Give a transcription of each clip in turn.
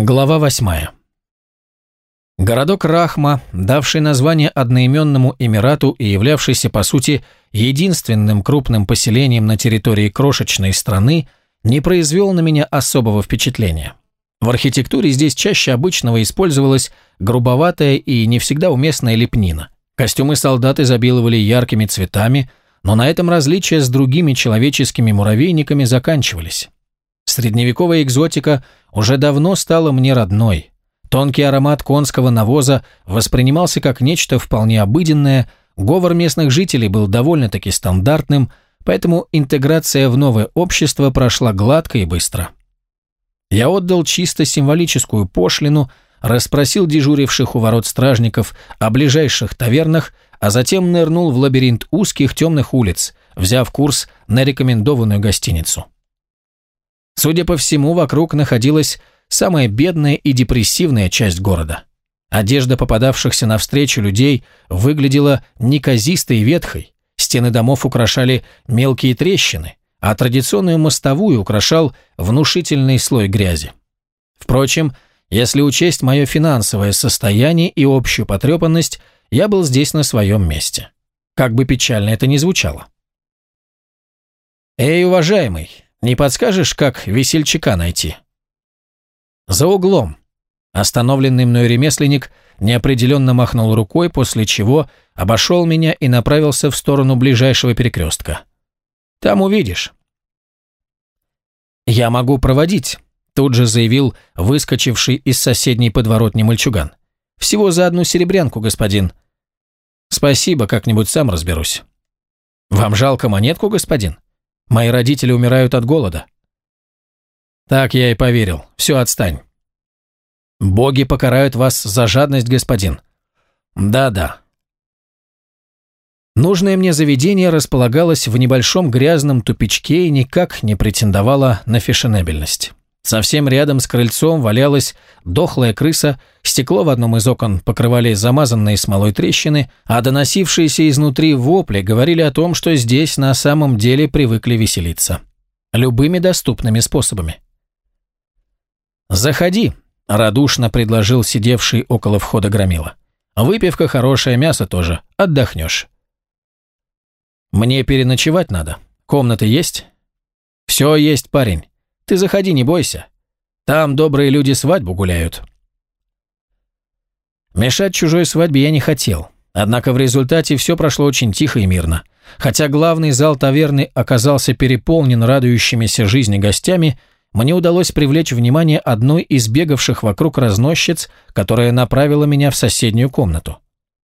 Глава восьмая. Городок Рахма, давший название одноименному Эмирату и являвшийся, по сути, единственным крупным поселением на территории крошечной страны, не произвел на меня особого впечатления. В архитектуре здесь чаще обычного использовалась грубоватая и не всегда уместная лепнина. Костюмы солдат изобиловали яркими цветами, но на этом различия с другими человеческими муравейниками заканчивались. Средневековая экзотика уже давно стала мне родной. Тонкий аромат конского навоза воспринимался как нечто вполне обыденное, говор местных жителей был довольно-таки стандартным, поэтому интеграция в новое общество прошла гладко и быстро. Я отдал чисто символическую пошлину, расспросил дежуривших у ворот стражников о ближайших тавернах, а затем нырнул в лабиринт узких темных улиц, взяв курс на рекомендованную гостиницу. Судя по всему, вокруг находилась самая бедная и депрессивная часть города. Одежда попадавшихся навстречу людей выглядела неказистой и ветхой, стены домов украшали мелкие трещины, а традиционную мостовую украшал внушительный слой грязи. Впрочем, если учесть мое финансовое состояние и общую потрепанность, я был здесь на своем месте. Как бы печально это ни звучало. «Эй, уважаемый, не подскажешь, как весельчака найти?» «За углом». Остановленный мной ремесленник неопределенно махнул рукой, после чего обошел меня и направился в сторону ближайшего перекрестка. «Там увидишь». «Я могу проводить», – тут же заявил выскочивший из соседней подворотни мальчуган. «Всего за одну серебрянку, господин». «Спасибо, как-нибудь сам разберусь». «Вам жалко монетку, господин?» Мои родители умирают от голода». «Так я и поверил. Все, отстань». «Боги покарают вас за жадность, господин». «Да-да». Нужное мне заведение располагалось в небольшом грязном тупичке и никак не претендовало на фешенебельность. Совсем рядом с крыльцом валялась дохлая крыса, стекло в одном из окон покрывали замазанные смолой трещины, а доносившиеся изнутри вопли говорили о том, что здесь на самом деле привыкли веселиться. Любыми доступными способами. «Заходи», – радушно предложил сидевший около входа громила. «Выпивка хорошая, мясо тоже. Отдохнешь». «Мне переночевать надо. Комнаты есть?» «Все есть, парень. Ты заходи, не бойся. Там добрые люди свадьбу гуляют». Мешать чужой свадьбе я не хотел. Однако в результате все прошло очень тихо и мирно. Хотя главный зал таверны оказался переполнен радующимися жизни гостями, мне удалось привлечь внимание одной из бегавших вокруг разносчиц, которая направила меня в соседнюю комнату.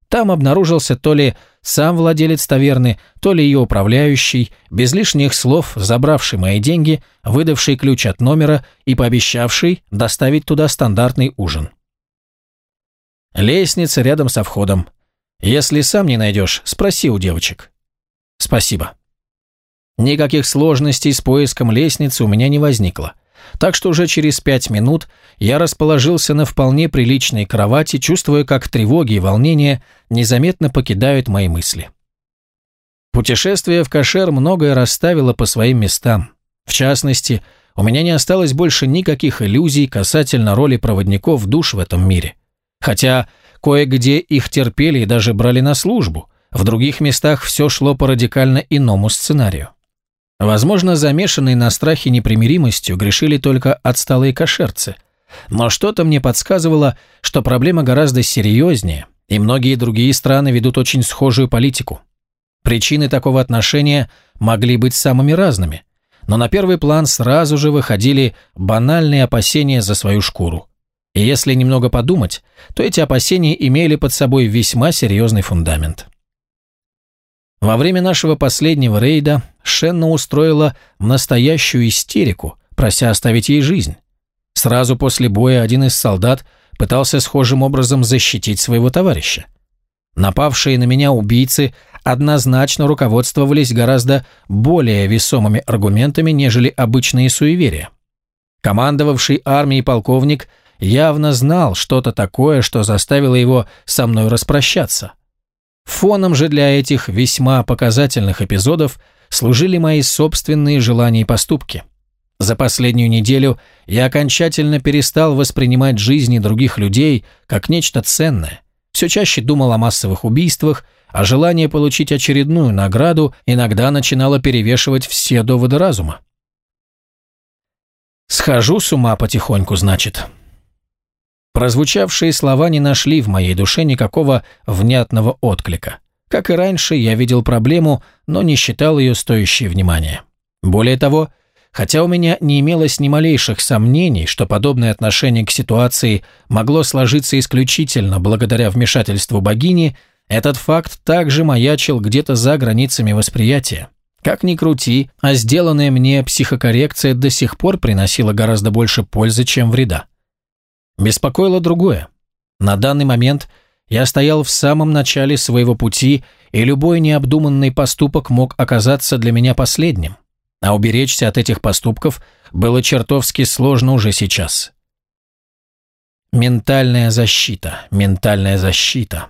Там обнаружился то ли сам владелец таверны, то ли ее управляющий, без лишних слов забравший мои деньги, выдавший ключ от номера и пообещавший доставить туда стандартный ужин. Лестница рядом со входом. Если сам не найдешь, спроси у девочек. Спасибо. Никаких сложностей с поиском лестницы у меня не возникло. Так что уже через пять минут я расположился на вполне приличной кровати, чувствуя, как тревоги и волнения незаметно покидают мои мысли. Путешествие в Кашер многое расставило по своим местам. В частности, у меня не осталось больше никаких иллюзий касательно роли проводников душ в этом мире. Хотя кое-где их терпели и даже брали на службу, в других местах все шло по радикально иному сценарию. Возможно, замешанные на страхе непримиримостью грешили только отсталые кошерцы. Но что-то мне подсказывало, что проблема гораздо серьезнее, и многие другие страны ведут очень схожую политику. Причины такого отношения могли быть самыми разными, но на первый план сразу же выходили банальные опасения за свою шкуру. И если немного подумать, то эти опасения имели под собой весьма серьезный фундамент. Во время нашего последнего рейда Шенна устроила настоящую истерику, прося оставить ей жизнь. Сразу после боя один из солдат пытался схожим образом защитить своего товарища. Напавшие на меня убийцы однозначно руководствовались гораздо более весомыми аргументами, нежели обычные суеверия. Командовавший армией полковник явно знал что-то такое, что заставило его со мной распрощаться – Фоном же для этих весьма показательных эпизодов служили мои собственные желания и поступки. За последнюю неделю я окончательно перестал воспринимать жизни других людей как нечто ценное. Все чаще думал о массовых убийствах, а желание получить очередную награду иногда начинало перевешивать все доводы разума. «Схожу с ума потихоньку, значит». Прозвучавшие слова не нашли в моей душе никакого внятного отклика. Как и раньше, я видел проблему, но не считал ее стоящей внимания. Более того, хотя у меня не имелось ни малейших сомнений, что подобное отношение к ситуации могло сложиться исключительно благодаря вмешательству богини, этот факт также маячил где-то за границами восприятия. Как ни крути, а сделанная мне психокоррекция до сих пор приносила гораздо больше пользы, чем вреда. Беспокоило другое. На данный момент я стоял в самом начале своего пути, и любой необдуманный поступок мог оказаться для меня последним. А уберечься от этих поступков было чертовски сложно уже сейчас. Ментальная защита, ментальная защита.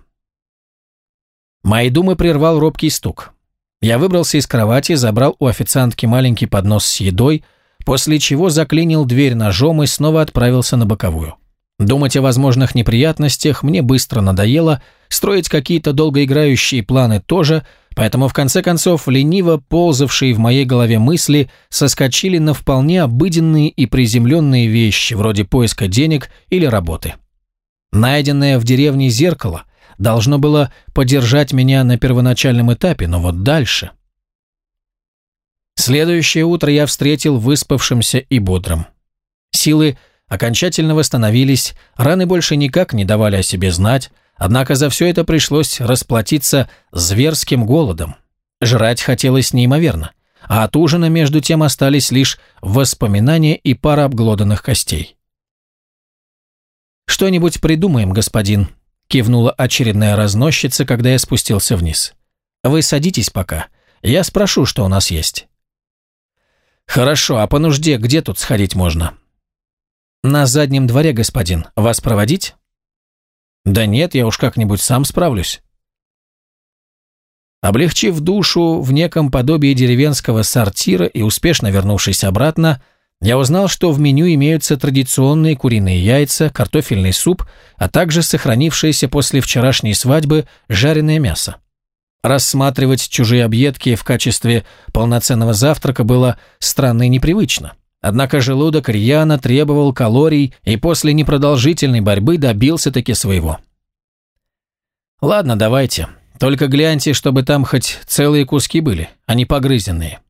Мои думы прервал робкий стук. Я выбрался из кровати, забрал у официантки маленький поднос с едой, после чего заклинил дверь ножом и снова отправился на боковую. Думать о возможных неприятностях мне быстро надоело, строить какие-то долгоиграющие планы тоже, поэтому в конце концов лениво ползавшие в моей голове мысли соскочили на вполне обыденные и приземленные вещи, вроде поиска денег или работы. Найденное в деревне зеркало должно было поддержать меня на первоначальном этапе, но вот дальше... Следующее утро я встретил выспавшимся и бодрым. Силы окончательно восстановились, раны больше никак не давали о себе знать, однако за все это пришлось расплатиться зверским голодом. Жрать хотелось неимоверно, а от ужина между тем остались лишь воспоминания и пара обглоданных костей. «Что-нибудь придумаем, господин», – кивнула очередная разносчица, когда я спустился вниз. «Вы садитесь пока. Я спрошу, что у нас есть». «Хорошо, а по нужде где тут сходить можно?» «На заднем дворе, господин. Вас проводить?» «Да нет, я уж как-нибудь сам справлюсь». Облегчив душу в неком подобии деревенского сортира и успешно вернувшись обратно, я узнал, что в меню имеются традиционные куриные яйца, картофельный суп, а также сохранившееся после вчерашней свадьбы жареное мясо. Рассматривать чужие объедки в качестве полноценного завтрака было странно и непривычно. Однако желудок рьяно требовал калорий и после непродолжительной борьбы добился таки своего. «Ладно, давайте. Только гляньте, чтобы там хоть целые куски были, а не погрызенные».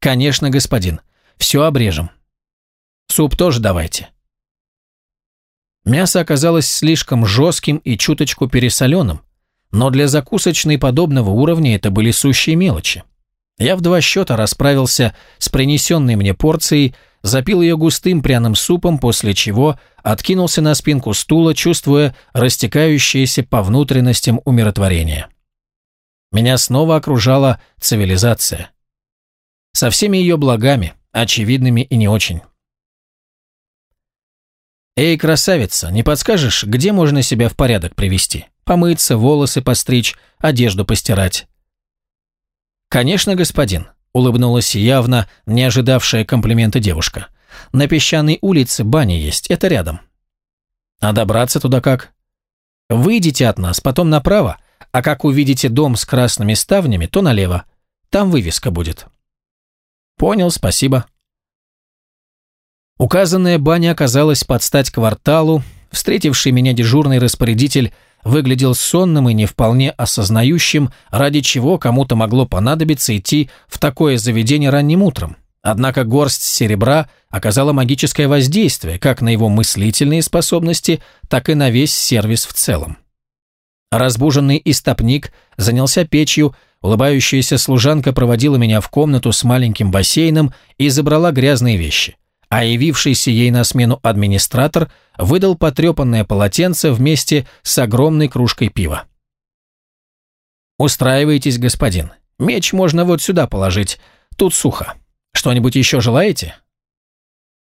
«Конечно, господин. Все обрежем. Суп тоже давайте». Мясо оказалось слишком жестким и чуточку пересоленым, но для закусочной подобного уровня это были сущие мелочи. Я в два счета расправился с принесенной мне порцией, запил ее густым пряным супом, после чего откинулся на спинку стула, чувствуя растекающееся по внутренностям умиротворение. Меня снова окружала цивилизация. Со всеми ее благами, очевидными и не очень. «Эй, красавица, не подскажешь, где можно себя в порядок привести? Помыться, волосы постричь, одежду постирать?» «Конечно, господин», – улыбнулась явно не ожидавшая комплимента девушка. «На песчаной улице баня есть, это рядом». «А добраться туда как?» «Выйдите от нас, потом направо, а как увидите дом с красными ставнями, то налево. Там вывеска будет». «Понял, спасибо». Указанная баня оказалась под стать кварталу, встретивший меня дежурный распорядитель выглядел сонным и не вполне осознающим, ради чего кому-то могло понадобиться идти в такое заведение ранним утром. Однако горсть серебра оказала магическое воздействие как на его мыслительные способности, так и на весь сервис в целом. Разбуженный истопник занялся печью, улыбающаяся служанка проводила меня в комнату с маленьким бассейном и забрала грязные вещи – а явившийся ей на смену администратор выдал потрепанное полотенце вместе с огромной кружкой пива. «Устраивайтесь, господин. Меч можно вот сюда положить. Тут сухо. Что-нибудь еще желаете?»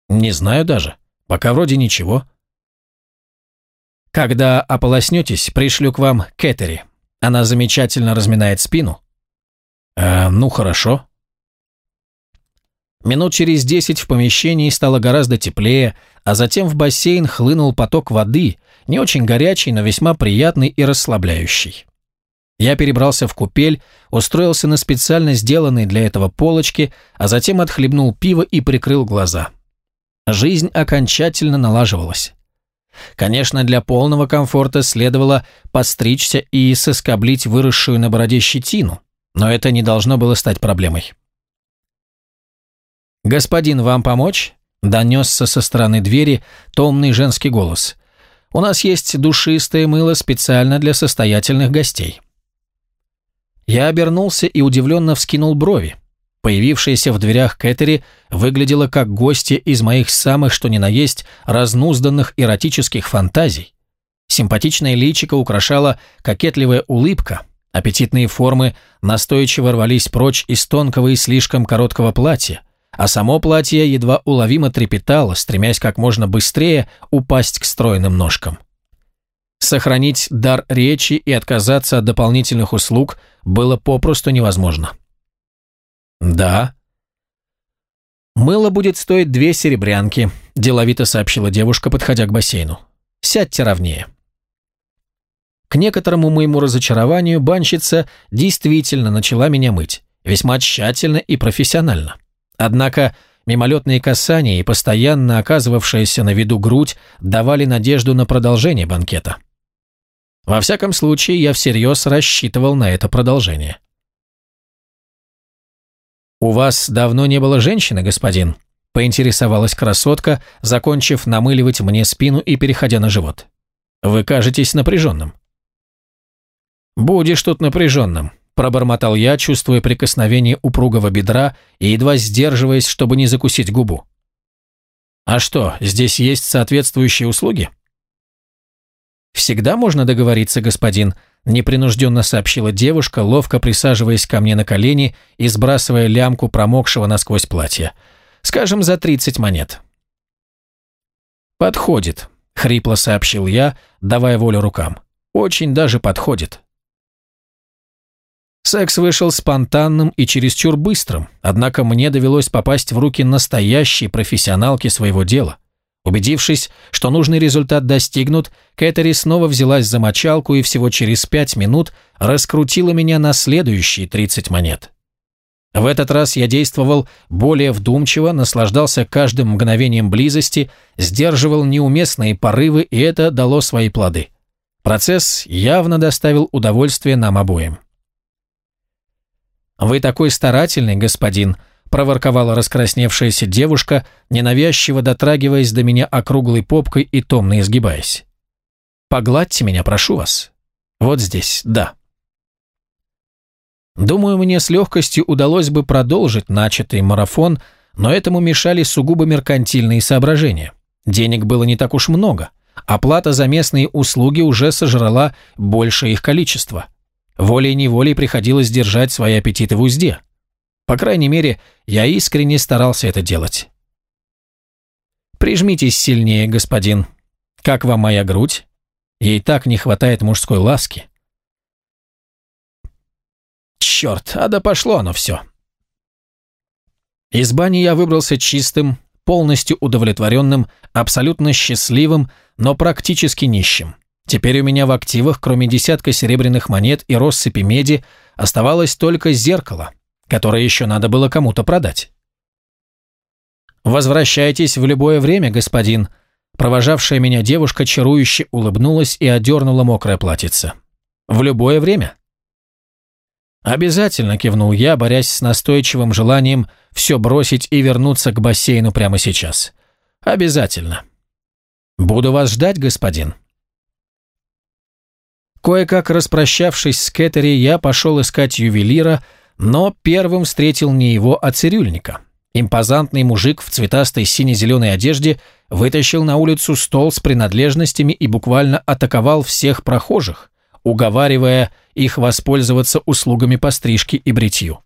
«Не знаю даже. Пока вроде ничего». «Когда ополоснетесь, пришлю к вам Кэтери. Она замечательно разминает спину». «Э, ну, хорошо». Минут через десять в помещении стало гораздо теплее, а затем в бассейн хлынул поток воды, не очень горячий, но весьма приятный и расслабляющий. Я перебрался в купель, устроился на специально сделанной для этого полочке, а затем отхлебнул пиво и прикрыл глаза. Жизнь окончательно налаживалась. Конечно, для полного комфорта следовало подстричься и соскоблить выросшую на бороде щетину, но это не должно было стать проблемой. «Господин, вам помочь?» – донесся со стороны двери томный женский голос. «У нас есть душистое мыло специально для состоятельных гостей». Я обернулся и удивленно вскинул брови. Появившаяся в дверях Кэтери выглядела как гостья из моих самых что ни на есть разнузданных эротических фантазий. Симпатичное личико украшала кокетливая улыбка, аппетитные формы настойчиво рвались прочь из тонкого и слишком короткого платья, а само платье едва уловимо трепетало, стремясь как можно быстрее упасть к стройным ножкам. Сохранить дар речи и отказаться от дополнительных услуг было попросту невозможно. «Да». «Мыло будет стоить две серебрянки», – деловито сообщила девушка, подходя к бассейну. «Сядьте ровнее». К некоторому моему разочарованию банщица действительно начала меня мыть, весьма тщательно и профессионально. Однако мимолетные касания и постоянно оказывавшаяся на виду грудь давали надежду на продолжение банкета. Во всяком случае, я всерьез рассчитывал на это продолжение. «У вас давно не было женщины, господин?» – поинтересовалась красотка, закончив намыливать мне спину и переходя на живот. «Вы кажетесь напряженным». «Будешь тут напряженным», – пробормотал я, чувствуя прикосновение упругого бедра и едва сдерживаясь, чтобы не закусить губу. «А что, здесь есть соответствующие услуги?» «Всегда можно договориться, господин», непринужденно сообщила девушка, ловко присаживаясь ко мне на колени и сбрасывая лямку промокшего насквозь платья. «Скажем, за тридцать монет». «Подходит», — хрипло сообщил я, давая волю рукам. «Очень даже подходит». Секс вышел спонтанным и чересчур быстрым, однако мне довелось попасть в руки настоящей профессионалки своего дела — Убедившись, что нужный результат достигнут, Кэтери снова взялась за мочалку и всего через пять минут раскрутила меня на следующие 30 монет. В этот раз я действовал более вдумчиво, наслаждался каждым мгновением близости, сдерживал неуместные порывы, и это дало свои плоды. Процесс явно доставил удовольствие нам обоим. «Вы такой старательный, господин», проворковала раскрасневшаяся девушка, ненавязчиво дотрагиваясь до меня округлой попкой и томно изгибаясь. «Погладьте меня, прошу вас. Вот здесь, да». Думаю, мне с легкостью удалось бы продолжить начатый марафон, но этому мешали сугубо меркантильные соображения. Денег было не так уж много. Оплата за местные услуги уже сожрала больше их количества. Волей-неволей приходилось держать свои аппетиты в узде. По крайней мере, я искренне старался это делать. «Прижмитесь сильнее, господин. Как вам моя грудь? Ей так не хватает мужской ласки». «Черт, а да пошло оно все». Из бани я выбрался чистым, полностью удовлетворенным, абсолютно счастливым, но практически нищим. Теперь у меня в активах, кроме десятка серебряных монет и россыпи меди, оставалось только зеркало, которое еще надо было кому-то продать. «Возвращайтесь в любое время, господин», Провожавшая меня девушка чарующе улыбнулась и одернула мокрое платьице. «В любое время?» «Обязательно», — кивнул я, борясь с настойчивым желанием все бросить и вернуться к бассейну прямо сейчас. «Обязательно». «Буду вас ждать, господин». Кое-как распрощавшись с Кэтери, я пошел искать ювелира, но первым встретил не его, а цирюльника. Импозантный мужик в цветастой сине-зеленой одежде вытащил на улицу стол с принадлежностями и буквально атаковал всех прохожих, уговаривая их воспользоваться услугами по стрижке и бритью.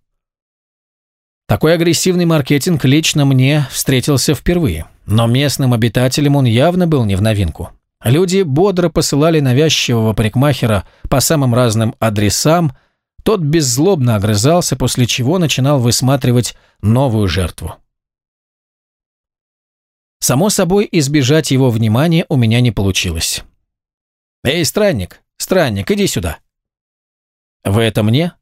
Такой агрессивный маркетинг лично мне встретился впервые, но местным обитателям он явно был не в новинку. Люди бодро посылали навязчивого парикмахера по самым разным адресам, тот беззлобно огрызался, после чего начинал высматривать новую жертву. Само собой, избежать его внимания у меня не получилось. «Эй, странник, странник, иди сюда!» «Вы это мне?»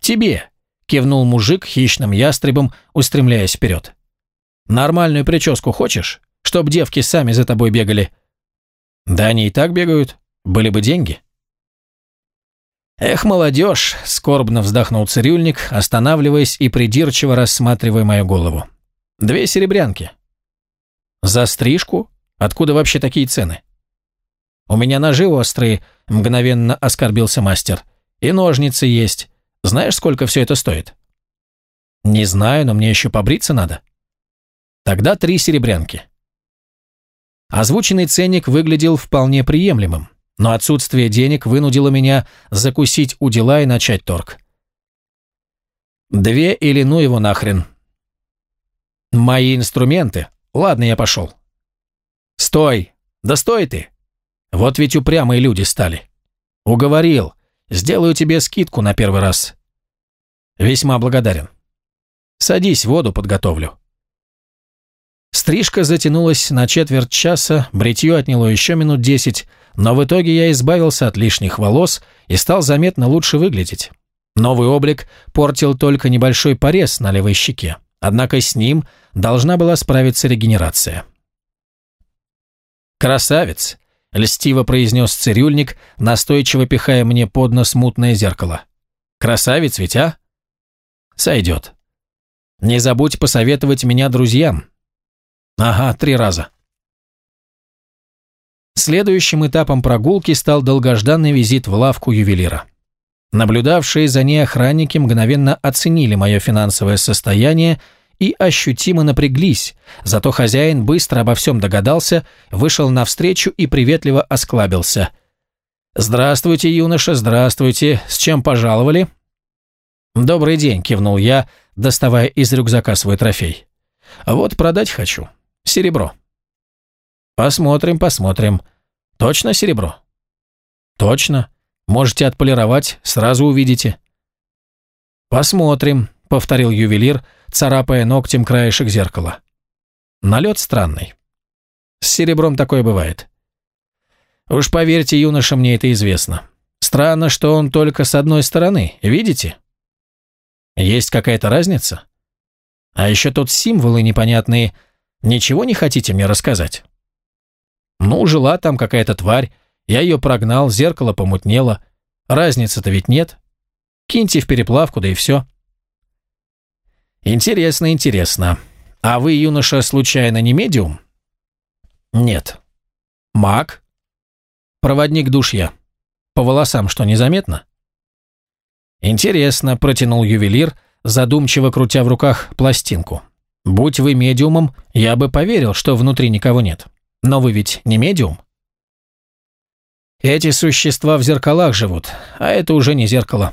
«Тебе!» – кивнул мужик хищным ястребом, устремляясь вперед. «Нормальную прическу хочешь? Чтоб девки сами за тобой бегали?» «Да они и так бегают. Были бы деньги». «Эх, молодежь!» – скорбно вздохнул цирюльник, останавливаясь и придирчиво рассматривая мою голову. «Две серебрянки». «За стрижку? Откуда вообще такие цены?» «У меня ножи острые», – мгновенно оскорбился мастер. «И ножницы есть. Знаешь, сколько все это стоит?» «Не знаю, но мне еще побриться надо». «Тогда три серебрянки». Озвученный ценник выглядел вполне приемлемым но отсутствие денег вынудило меня закусить у дела и начать торг. Две или ну его нахрен. Мои инструменты. Ладно, я пошел. Стой! Да стой ты! Вот ведь упрямые люди стали. Уговорил. Сделаю тебе скидку на первый раз. Весьма благодарен. Садись, воду подготовлю. Стрижка затянулась на четверть часа, бритье отняло еще минут десять, но в итоге я избавился от лишних волос и стал заметно лучше выглядеть. Новый облик портил только небольшой порез на левой щеке, однако с ним должна была справиться регенерация. «Красавец!» — льстиво произнес цирюльник, настойчиво пихая мне под нос мутное зеркало. «Красавец ведь, а?» «Сойдет. Не забудь посоветовать меня друзьям». «Ага, три раза». Следующим этапом прогулки стал долгожданный визит в лавку ювелира. Наблюдавшие за ней охранники мгновенно оценили мое финансовое состояние и ощутимо напряглись, зато хозяин быстро обо всем догадался, вышел навстречу и приветливо осклабился. «Здравствуйте, юноша, здравствуйте. С чем пожаловали?» «Добрый день», — кивнул я, доставая из рюкзака свой трофей. «Вот продать хочу. Серебро». Посмотрим, посмотрим. Точно серебро? Точно. Можете отполировать, сразу увидите. Посмотрим, повторил ювелир, царапая ногтем краешек зеркала. Налет странный. С серебром такое бывает. Уж поверьте, юноша, мне это известно. Странно, что он только с одной стороны, видите? Есть какая-то разница? А еще тут символы непонятные. Ничего не хотите мне рассказать? Ну, жила там какая-то тварь, я ее прогнал, зеркало помутнело. Разницы-то ведь нет. Киньте в переплавку, да и все. Интересно, интересно. А вы, юноша, случайно не медиум? Нет. Маг? Проводник душ я. По волосам что, незаметно? Интересно, протянул ювелир, задумчиво крутя в руках пластинку. Будь вы медиумом, я бы поверил, что внутри никого нет. Но вы ведь не медиум? Эти существа в зеркалах живут, а это уже не зеркало.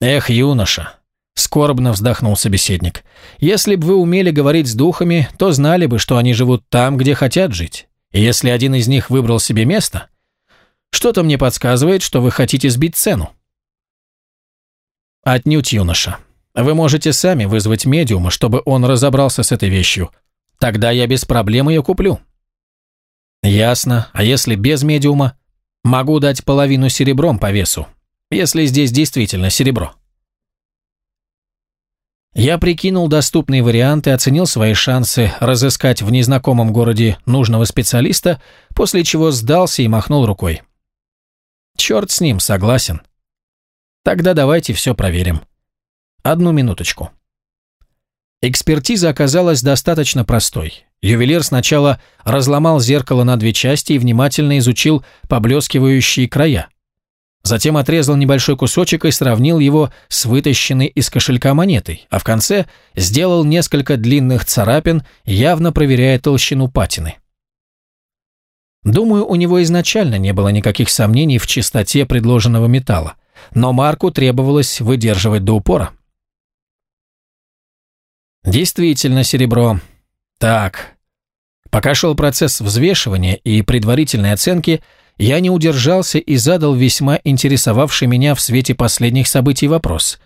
Эх, юноша, скорбно вздохнул собеседник. Если бы вы умели говорить с духами, то знали бы, что они живут там, где хотят жить. И если один из них выбрал себе место, что-то мне подсказывает, что вы хотите сбить цену. Отнюдь, юноша. Вы можете сами вызвать медиума, чтобы он разобрался с этой вещью. Тогда я без проблем ее куплю. «Ясно. А если без медиума?» «Могу дать половину серебром по весу, если здесь действительно серебро». Я прикинул доступные варианты, оценил свои шансы разыскать в незнакомом городе нужного специалиста, после чего сдался и махнул рукой. Черт с ним, согласен. Тогда давайте все проверим. Одну минуточку. Экспертиза оказалась достаточно простой. Ювелир сначала разломал зеркало на две части и внимательно изучил поблескивающие края. Затем отрезал небольшой кусочек и сравнил его с вытащенной из кошелька монетой, а в конце сделал несколько длинных царапин, явно проверяя толщину патины. Думаю, у него изначально не было никаких сомнений в чистоте предложенного металла, но Марку требовалось выдерживать до упора. Действительно серебро. Так. Пока шел процесс взвешивания и предварительной оценки, я не удержался и задал весьма интересовавший меня в свете последних событий вопрос.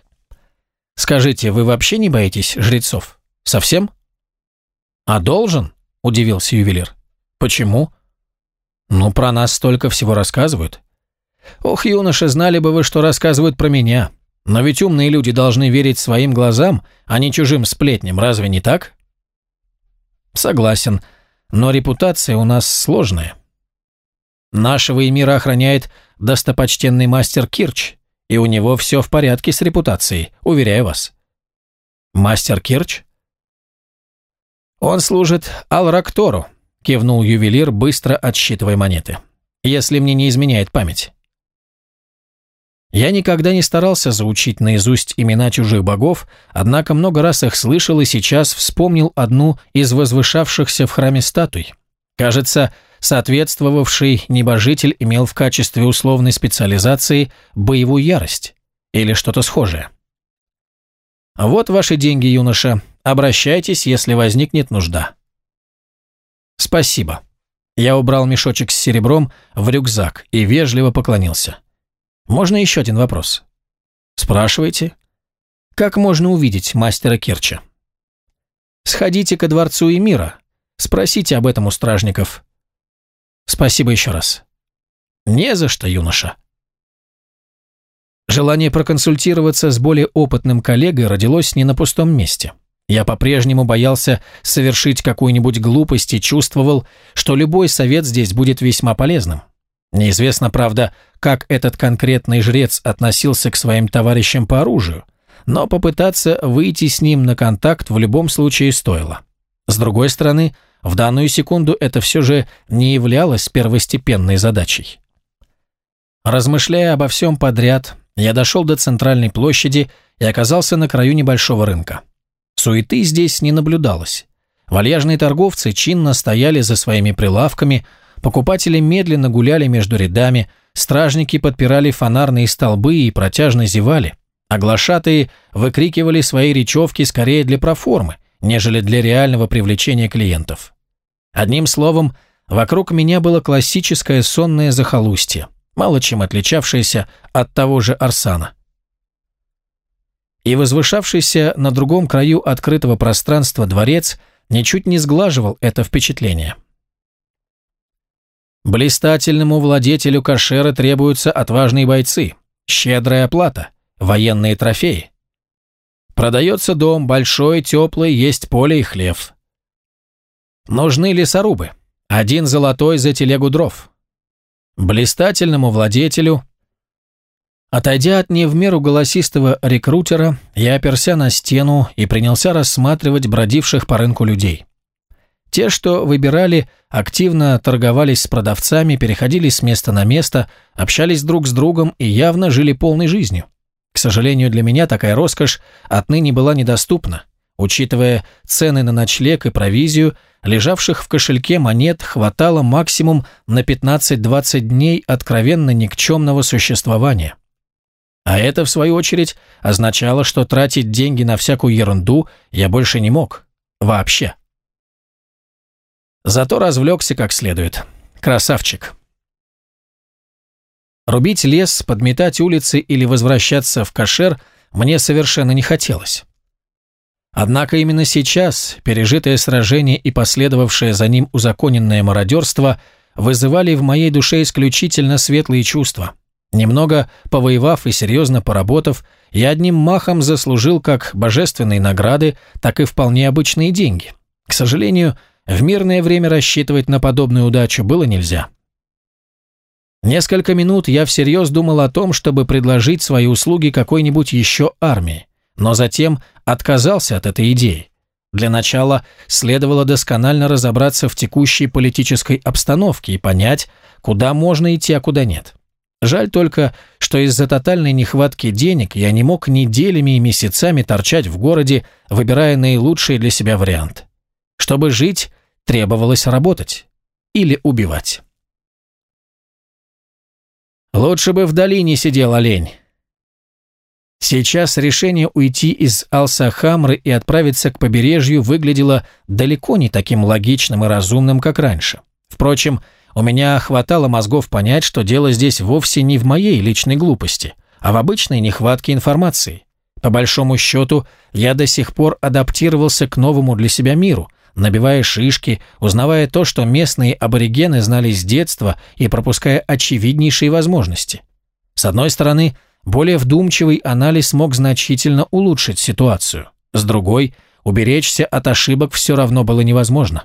«Скажите, вы вообще не боитесь жрецов? Совсем?» «А должен?» – удивился ювелир. «Почему?» «Ну, про нас столько всего рассказывают». «Ох, юноша, знали бы вы, что рассказывают про меня. Но ведь умные люди должны верить своим глазам, а не чужим сплетням, разве не так?» «Согласен, но репутация у нас сложная. Нашего Эмира охраняет достопочтенный мастер Кирч, и у него все в порядке с репутацией, уверяю вас». «Мастер Кирч?» «Он служит Алрактору», – кивнул ювелир, быстро отсчитывая монеты. «Если мне не изменяет память». Я никогда не старался заучить наизусть имена чужих богов, однако много раз их слышал и сейчас вспомнил одну из возвышавшихся в храме статуй. Кажется, соответствовавший небожитель имел в качестве условной специализации боевую ярость или что-то схожее. «Вот ваши деньги, юноша. Обращайтесь, если возникнет нужда». «Спасибо». Я убрал мешочек с серебром в рюкзак и вежливо поклонился. «Можно еще один вопрос?» «Спрашивайте». «Как можно увидеть мастера Керча?» «Сходите ко дворцу Эмира. Спросите об этом у стражников». «Спасибо еще раз». «Не за что, юноша». Желание проконсультироваться с более опытным коллегой родилось не на пустом месте. Я по-прежнему боялся совершить какую-нибудь глупость и чувствовал, что любой совет здесь будет весьма полезным. Неизвестно, правда, как этот конкретный жрец относился к своим товарищам по оружию, но попытаться выйти с ним на контакт в любом случае стоило. С другой стороны, в данную секунду это все же не являлось первостепенной задачей. Размышляя обо всем подряд, я дошел до центральной площади и оказался на краю небольшого рынка. Суеты здесь не наблюдалось. Вальяжные торговцы чинно стояли за своими прилавками, покупатели медленно гуляли между рядами, стражники подпирали фонарные столбы и протяжно зевали, а глашатые выкрикивали свои речевки скорее для проформы, нежели для реального привлечения клиентов. Одним словом, вокруг меня было классическое сонное захолустье – мало чем отличавшаяся от того же Арсана. И возвышавшийся на другом краю открытого пространства дворец ничуть не сглаживал это впечатление. Блистательному владетелю Кашера требуются отважные бойцы, щедрая оплата, военные трофеи. Продается дом, большой, теплый, есть поле и хлев. Нужны лесорубы. Один золотой за телегу дров блистательному владетелю. Отойдя от не в меру голосистого рекрутера, я оперся на стену и принялся рассматривать бродивших по рынку людей. Те, что выбирали, активно торговались с продавцами, переходили с места на место, общались друг с другом и явно жили полной жизнью. К сожалению, для меня такая роскошь отныне была недоступна. Учитывая цены на ночлег и провизию, лежавших в кошельке монет хватало максимум на 15-20 дней откровенно никчемного существования. А это, в свою очередь, означало, что тратить деньги на всякую ерунду я больше не мог. Вообще. Зато развлекся как следует. Красавчик. Рубить лес, подметать улицы или возвращаться в кошер мне совершенно не хотелось. Однако именно сейчас пережитое сражение и последовавшее за ним узаконенное мародерство вызывали в моей душе исключительно светлые чувства. Немного повоевав и серьезно поработав, я одним махом заслужил как божественные награды, так и вполне обычные деньги. К сожалению, в мирное время рассчитывать на подобную удачу было нельзя. Несколько минут я всерьез думал о том, чтобы предложить свои услуги какой-нибудь еще армии но затем отказался от этой идеи. Для начала следовало досконально разобраться в текущей политической обстановке и понять, куда можно идти, а куда нет. Жаль только, что из-за тотальной нехватки денег я не мог неделями и месяцами торчать в городе, выбирая наилучший для себя вариант. Чтобы жить, требовалось работать или убивать. Лучше бы в долине сидел олень, Сейчас решение уйти из Алсахамры и отправиться к побережью выглядело далеко не таким логичным и разумным, как раньше. Впрочем, у меня хватало мозгов понять, что дело здесь вовсе не в моей личной глупости, а в обычной нехватке информации. По большому счету, я до сих пор адаптировался к новому для себя миру, набивая шишки, узнавая то, что местные аборигены знали с детства и пропуская очевиднейшие возможности. С одной стороны, более вдумчивый анализ мог значительно улучшить ситуацию. С другой, уберечься от ошибок все равно было невозможно.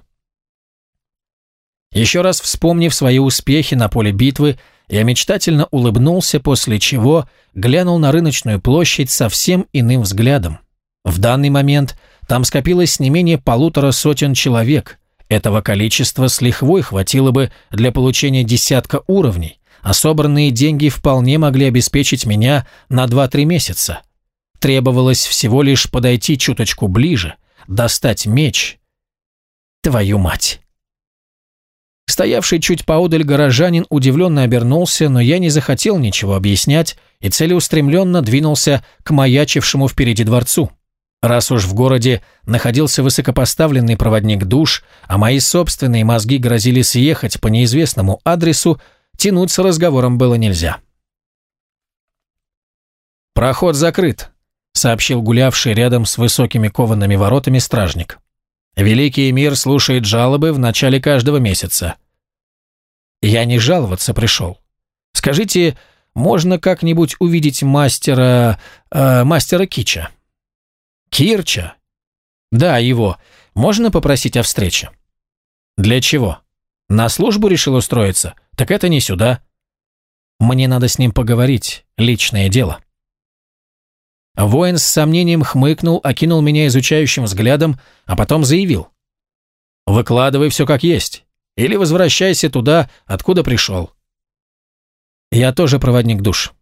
Еще раз вспомнив свои успехи на поле битвы, я мечтательно улыбнулся, после чего глянул на рыночную площадь совсем иным взглядом. В данный момент там скопилось не менее полутора сотен человек. Этого количества с лихвой хватило бы для получения десятка уровней, а собранные деньги вполне могли обеспечить меня на 2-3 месяца. Требовалось всего лишь подойти чуточку ближе, достать меч. Твою мать! Стоявший чуть поодаль горожанин удивленно обернулся, но я не захотел ничего объяснять и целеустремленно двинулся к маячившему впереди дворцу. Раз уж в городе находился высокопоставленный проводник душ, а мои собственные мозги грозили съехать по неизвестному адресу, Тянуть с разговором было нельзя. «Проход закрыт», — сообщил гулявший рядом с высокими коваными воротами стражник. «Великий мир слушает жалобы в начале каждого месяца». «Я не жаловаться пришел. Скажите, можно как-нибудь увидеть мастера... Э, мастера Кича?» «Кирча?» «Да, его. Можно попросить о встрече?» «Для чего? На службу решил устроиться? Так это не сюда. Мне надо с ним поговорить, личное дело. Воин с сомнением хмыкнул, окинул меня изучающим взглядом, а потом заявил. «Выкладывай все как есть, или возвращайся туда, откуда пришел». Я тоже проводник душ.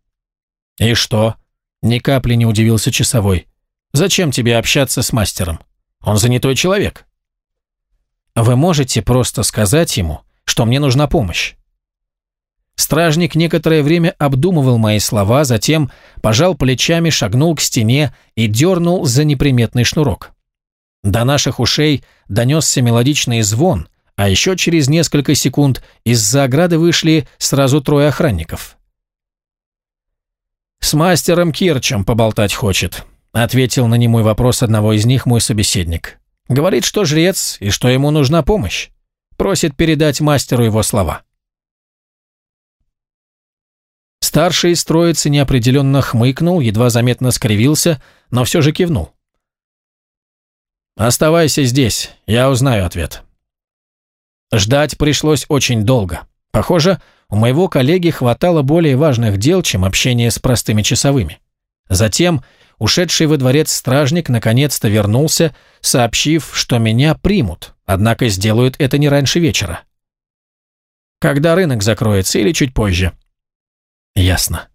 «И что?» Ни капли не удивился часовой. «Зачем тебе общаться с мастером? Он занятой человек». «Вы можете просто сказать ему, что мне нужна помощь. Стражник некоторое время обдумывал мои слова, затем пожал плечами, шагнул к стене и дернул за неприметный шнурок. До наших ушей донесся мелодичный звон, а еще через несколько секунд из-за ограды вышли сразу трое охранников. «С мастером Кирчем поболтать хочет», — ответил на немой вопрос одного из них мой собеседник. «Говорит, что жрец и что ему нужна помощь. Просит передать мастеру его слова». Старший из троицы неопределенно хмыкнул, едва заметно скривился, но все же кивнул. «Оставайся здесь, я узнаю ответ». Ждать пришлось очень долго. Похоже, у моего коллеги хватало более важных дел, чем общение с простыми часовыми. Затем ушедший во дворец стражник наконец-то вернулся, сообщив, что меня примут, однако сделают это не раньше вечера. Когда рынок закроется или чуть позже. Ясно.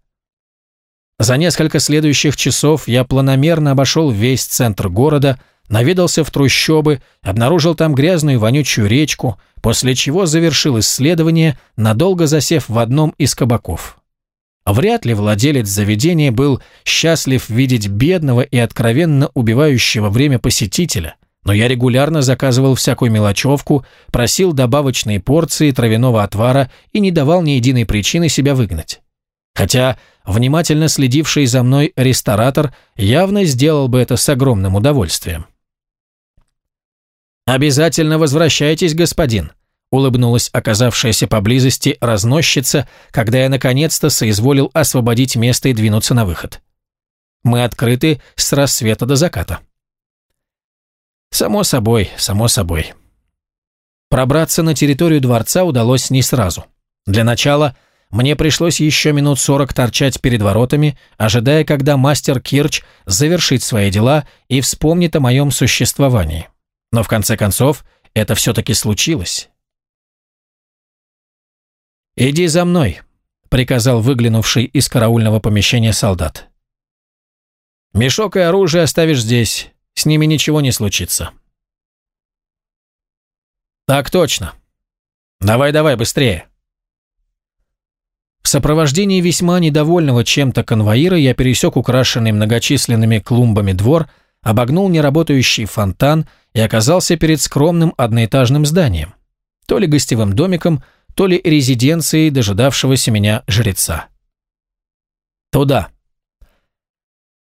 За несколько следующих часов я планомерно обошел весь центр города, наведался в трущобы, обнаружил там грязную вонючую речку, после чего завершил исследование, надолго засев в одном из кабаков. Вряд ли владелец заведения был счастлив видеть бедного и откровенно убивающего время посетителя, но я регулярно заказывал всякую мелочевку, просил добавочные порции травяного отвара и не давал ни единой причины себя выгнать хотя внимательно следивший за мной ресторатор явно сделал бы это с огромным удовольствием. «Обязательно возвращайтесь, господин», — улыбнулась оказавшаяся поблизости разносчица, когда я наконец-то соизволил освободить место и двинуться на выход. Мы открыты с рассвета до заката. Само собой, само собой. Пробраться на территорию дворца удалось не сразу. Для начала — мне пришлось еще минут сорок торчать перед воротами, ожидая, когда мастер Кирч завершит свои дела и вспомнит о моем существовании. Но в конце концов, это все-таки случилось. «Иди за мной», — приказал выглянувший из караульного помещения солдат. «Мешок и оружие оставишь здесь, с ними ничего не случится». «Так точно. Давай-давай, быстрее». В сопровождении весьма недовольного чем-то конвоира я пересек украшенный многочисленными клумбами двор, обогнул неработающий фонтан и оказался перед скромным одноэтажным зданием. То ли гостевым домиком, то ли резиденцией дожидавшегося меня жреца. Туда.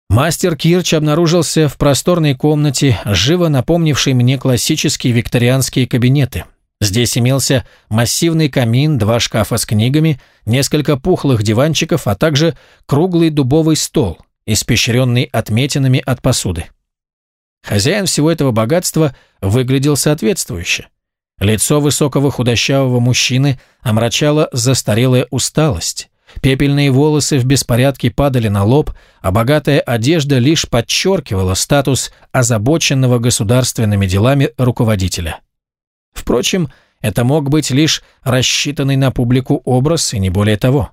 Мастер Кирч обнаружился в просторной комнате, живо напомнившей мне классические викторианские кабинеты. Здесь имелся массивный камин, два шкафа с книгами, несколько пухлых диванчиков, а также круглый дубовый стол, испещренный отметинами от посуды. Хозяин всего этого богатства выглядел соответствующе. Лицо высокого худощавого мужчины омрачала застарелая усталость. Пепельные волосы в беспорядке падали на лоб, а богатая одежда лишь подчеркивала статус озабоченного государственными делами руководителя. Впрочем, это мог быть лишь рассчитанный на публику образ и не более того.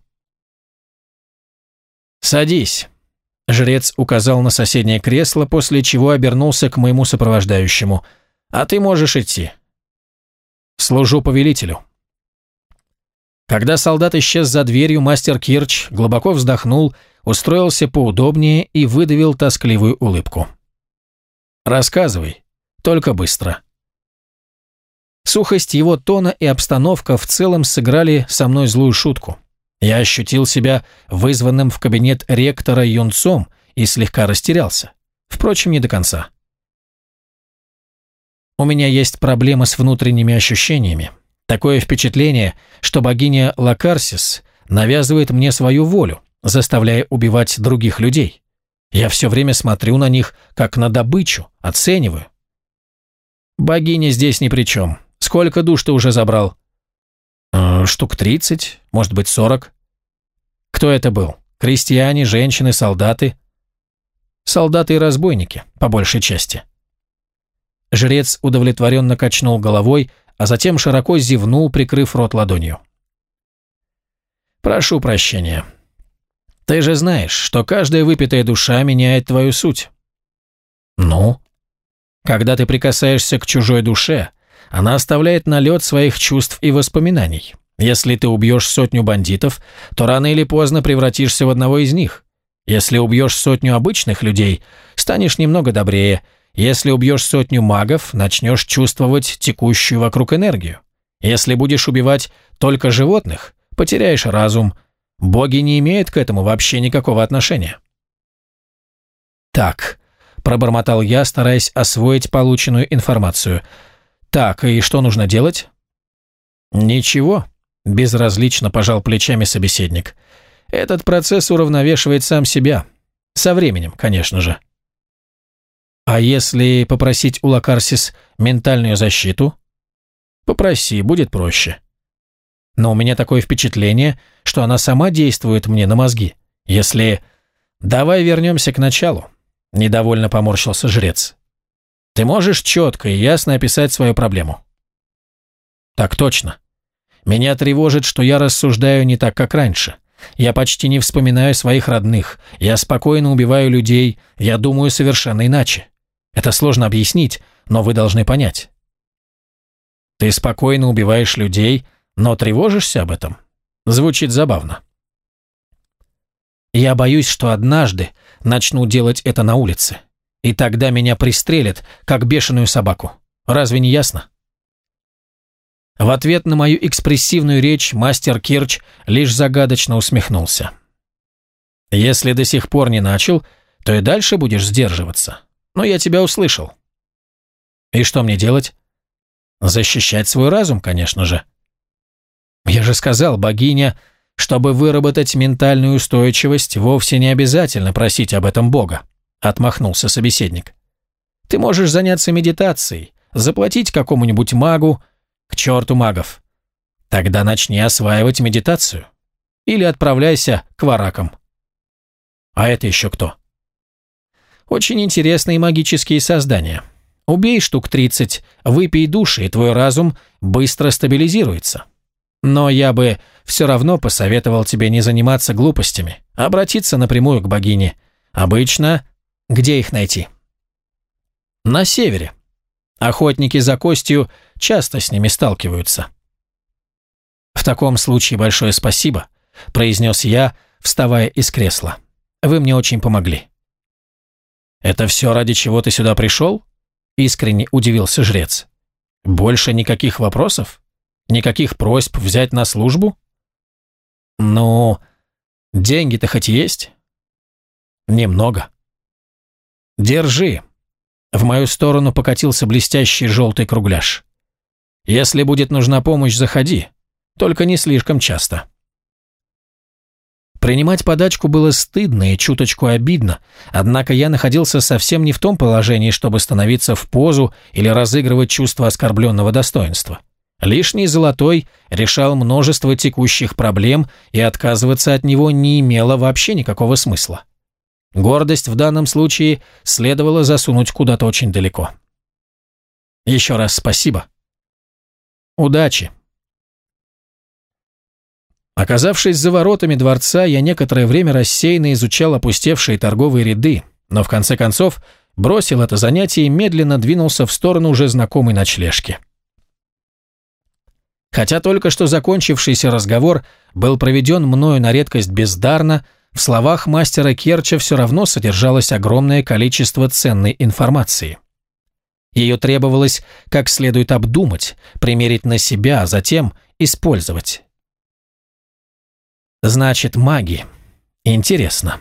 «Садись», — жрец указал на соседнее кресло, после чего обернулся к моему сопровождающему. «А ты можешь идти. Служу повелителю». Когда солдат исчез за дверью, мастер Кирч глубоко вздохнул, устроился поудобнее и выдавил тоскливую улыбку. «Рассказывай, только быстро». Сухость его тона и обстановка в целом сыграли со мной злую шутку. Я ощутил себя вызванным в кабинет ректора юнцом и слегка растерялся. Впрочем, не до конца. У меня есть проблемы с внутренними ощущениями. Такое впечатление, что богиня Лакарсис навязывает мне свою волю, заставляя убивать других людей. Я все время смотрю на них, как на добычу, оцениваю. Богиня здесь ни при чем. Сколько душ ты уже забрал? Э, штук тридцать, может быть, сорок. Кто это был? Крестьяне, женщины, солдаты? Солдаты и разбойники, по большей части. Жрец удовлетворенно качнул головой, а затем широко зевнул, прикрыв рот ладонью. «Прошу прощения. Ты же знаешь, что каждая выпитая душа меняет твою суть». «Ну?» «Когда ты прикасаешься к чужой душе, она оставляет налет своих чувств и воспоминаний. Если ты убьешь сотню бандитов, то рано или поздно превратишься в одного из них. Если убьешь сотню обычных людей, станешь немного добрее – если убьешь сотню магов, начнешь чувствовать текущую вокруг энергию. Если будешь убивать только животных, потеряешь разум. Боги не имеют к этому вообще никакого отношения. Так, пробормотал я, стараясь освоить полученную информацию. Так, и что нужно делать? Ничего, безразлично пожал плечами собеседник. Этот процесс уравновешивает сам себя. Со временем, конечно же. А если попросить у Лакарсис ментальную защиту? Попроси, будет проще. Но у меня такое впечатление, что она сама действует мне на мозги. Если... Давай вернемся к началу. Недовольно поморщился жрец. Ты можешь четко и ясно описать свою проблему. Так точно. Меня тревожит, что я рассуждаю не так, как раньше. Я почти не вспоминаю своих родных. Я спокойно убиваю людей. Я думаю совершенно иначе. Это сложно объяснить, но вы должны понять. Ты спокойно убиваешь людей, но тревожишься об этом? Звучит забавно. Я боюсь, что однажды начну делать это на улице, и тогда меня пристрелят, как бешеную собаку. Разве не ясно? В ответ на мою экспрессивную речь мастер Кирч лишь загадочно усмехнулся. «Если до сих пор не начал, то и дальше будешь сдерживаться но я тебя услышал. И что мне делать? Защищать свой разум, конечно же. Я же сказал, богиня, чтобы выработать ментальную устойчивость, вовсе не обязательно просить об этом Бога, отмахнулся собеседник. Ты можешь заняться медитацией, заплатить какому-нибудь магу, к черту магов. Тогда начни осваивать медитацию. Или отправляйся к варакам. А это еще кто? Очень интересные магические создания. Убей штук 30, выпей души, и твой разум быстро стабилизируется. Но я бы все равно посоветовал тебе не заниматься глупостями, а обратиться напрямую к богине. Обычно где их найти? На севере. Охотники за костью часто с ними сталкиваются. «В таком случае большое спасибо», – произнес я, вставая из кресла. «Вы мне очень помогли». «Это все ради чего ты сюда пришел?» Искренне удивился жрец. «Больше никаких вопросов? Никаких просьб взять на службу?» «Ну, деньги-то хоть есть?» «Немного. Держи. В мою сторону покатился блестящий желтый кругляш. Если будет нужна помощь, заходи. Только не слишком часто. Принимать подачку было стыдно и чуточку обидно, однако я находился совсем не в том положении, чтобы становиться в позу или разыгрывать чувство оскорбленного достоинства. Лишний золотой решал множество текущих проблем, и отказываться от него не имело вообще никакого смысла. Гордость в данном случае следовало засунуть куда-то очень далеко. Еще раз спасибо. Удачи. Оказавшись за воротами дворца, я некоторое время рассеянно изучал опустевшие торговые ряды, но в конце концов бросил это занятие и медленно двинулся в сторону уже знакомой ночлежки. Хотя только что закончившийся разговор был проведен мною на редкость бездарно, в словах мастера Керча все равно содержалось огромное количество ценной информации. Ее требовалось как следует обдумать, примерить на себя, а затем использовать. Значит, маги. Интересно.